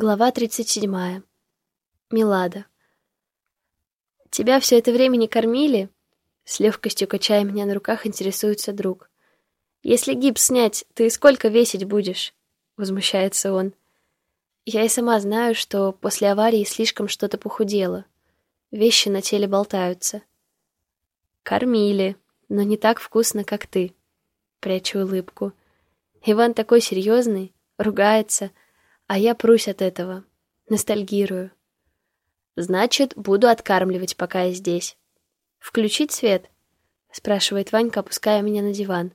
Глава 37. Милада. «Тебя все это время не кормили?» С легкостью качая меня на руках, интересуется друг. «Если гипс снять, ты сколько весить будешь?» Возмущается он. Я и сама знаю, что после аварии слишком что-то похудело. Вещи на теле болтаются. «Кормили, но не так вкусно, как ты», — прячу улыбку. Иван такой серьезный, ругается, — а я прусь от этого. Ностальгирую. Значит, буду откармливать, пока я здесь. Включить свет? Спрашивает Ванька, опуская меня на диван.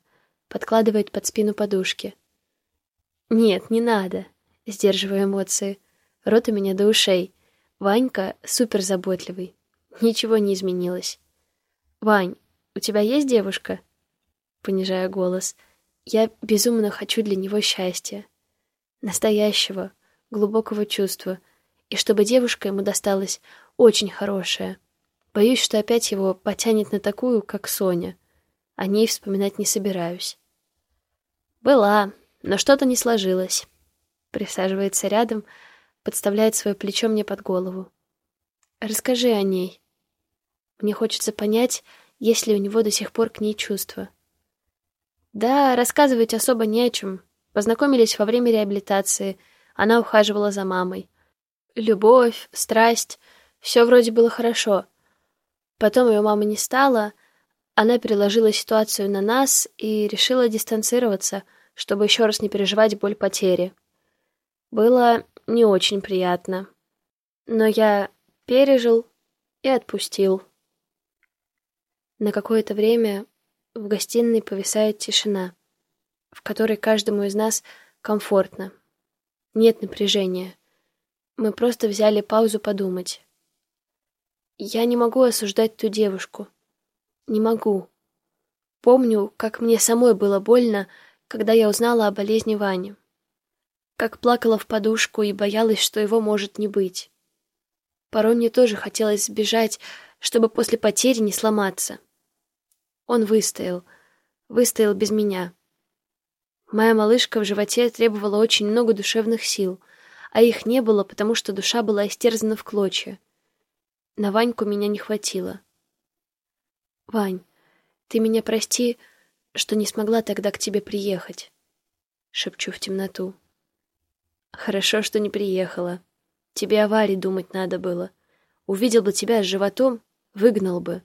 Подкладывает под спину подушки. Нет, не надо. Сдерживаю эмоции. Рот у меня до ушей. Ванька супер заботливый. Ничего не изменилось. Вань, у тебя есть девушка? Понижая голос. Я безумно хочу для него счастья настоящего, глубокого чувства, и чтобы девушка ему досталась очень хорошая. Боюсь, что опять его потянет на такую, как Соня. О ней вспоминать не собираюсь. Была, но что-то не сложилось. Присаживается рядом, подставляет свое плечо мне под голову. Расскажи о ней. Мне хочется понять, есть ли у него до сих пор к ней чувства. Да, рассказывать особо не о чем. Познакомились во время реабилитации. Она ухаживала за мамой. Любовь, страсть — все вроде было хорошо. Потом ее мамы не стало. Она переложила ситуацию на нас и решила дистанцироваться, чтобы еще раз не переживать боль потери. Было не очень приятно. Но я пережил и отпустил. На какое-то время в гостиной повисает тишина в которой каждому из нас комфортно. Нет напряжения. Мы просто взяли паузу подумать. Я не могу осуждать ту девушку. Не могу. Помню, как мне самой было больно, когда я узнала о болезни Вани. Как плакала в подушку и боялась, что его может не быть. Порой мне тоже хотелось сбежать, чтобы после потери не сломаться. Он выстоял. Выстоял без меня. Моя малышка в животе требовала очень много душевных сил, а их не было, потому что душа была истерзана в клочья. На Ваньку меня не хватило. «Вань, ты меня прости, что не смогла тогда к тебе приехать», — шепчу в темноту. «Хорошо, что не приехала. Тебе о Варе думать надо было. Увидел бы тебя с животом, выгнал бы.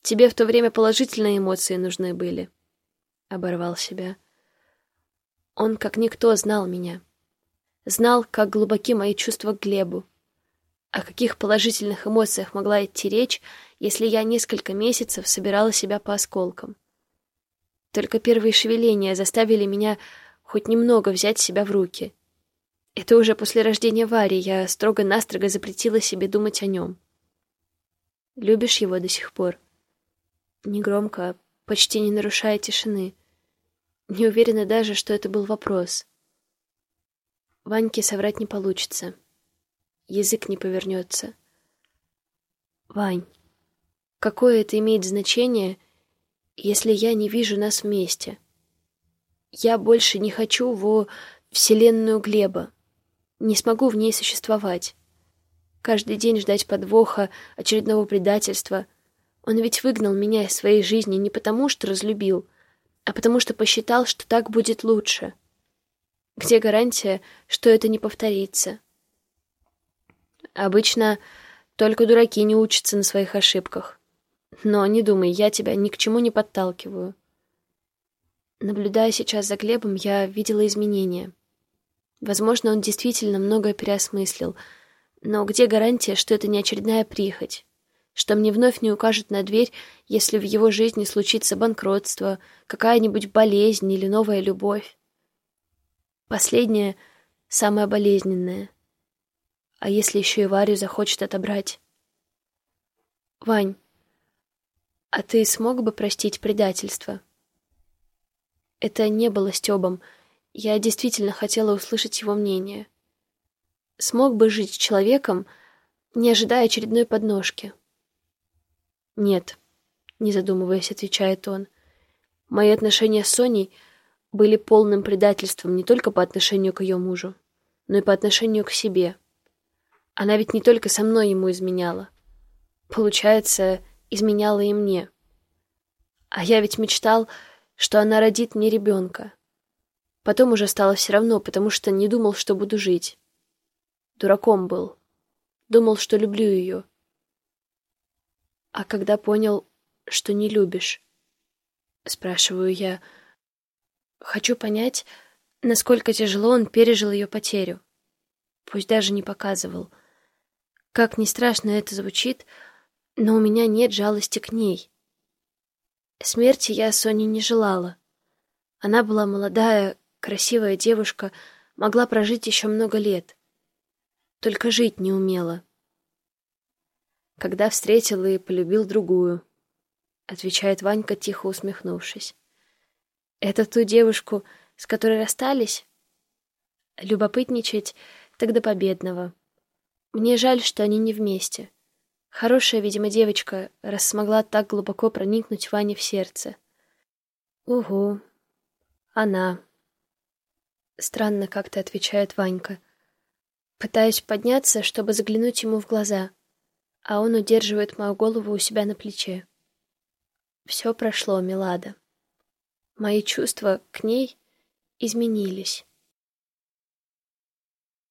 Тебе в то время положительные эмоции нужны были». Оборвал себя. Он, как никто, знал меня. Знал, как глубоки мои чувства к Глебу. О каких положительных эмоциях могла идти речь, если я несколько месяцев собирала себя по осколкам. Только первые шевеления заставили меня хоть немного взять себя в руки. Это уже после рождения Вари я строго-настрого запретила себе думать о нем. Любишь его до сих пор? Негромко, почти не нарушая тишины — не уверена даже, что это был вопрос. Ваньке соврать не получится. Язык не повернется. Вань, какое это имеет значение, если я не вижу нас вместе? Я больше не хочу во вселенную Глеба. Не смогу в ней существовать. Каждый день ждать подвоха, очередного предательства. Он ведь выгнал меня из своей жизни не потому, что разлюбил, а потому что посчитал, что так будет лучше. Где гарантия, что это не повторится? Обычно только дураки не учатся на своих ошибках. Но не думай, я тебя ни к чему не подталкиваю. Наблюдая сейчас за Глебом, я видела изменения. Возможно, он действительно многое переосмыслил, но где гарантия, что это не очередная прихоть? Что мне вновь не укажет на дверь, если в его жизни случится банкротство, какая-нибудь болезнь или новая любовь. Последнее — самое болезненное. А если еще и Варю захочет отобрать? Вань, а ты смог бы простить предательство? Это не было Стёбом. Я действительно хотела услышать его мнение. Смог бы жить с человеком, не ожидая очередной подножки. «Нет», — не задумываясь, отвечает он. «Мои отношения с Соней были полным предательством не только по отношению к ее мужу, но и по отношению к себе. Она ведь не только со мной ему изменяла. Получается, изменяла и мне. А я ведь мечтал, что она родит мне ребенка. Потом уже стало все равно, потому что не думал, что буду жить. Дураком был. Думал, что люблю ее. А когда понял, что не любишь, спрашиваю я, хочу понять, насколько тяжело он пережил ее потерю. Пусть даже не показывал. Как ни страшно это звучит, но у меня нет жалости к ней. Смерти я Соне не желала. Она была молодая, красивая девушка, могла прожить еще много лет. Только жить не умела. Когда встретил и полюбил другую, отвечает Ванька, тихо усмехнувшись. Это ту девушку, с которой расстались? Любопытничать тогда победного. Мне жаль, что они не вместе. Хорошая, видимо, девочка, раз смогла так глубоко проникнуть Ване в сердце. Угу. Она. Странно как-то отвечает Ванька. Пытаюсь подняться, чтобы заглянуть ему в глаза, а он удерживает мою голову у себя на плече. Все прошло, Милада. Мои чувства к ней изменились.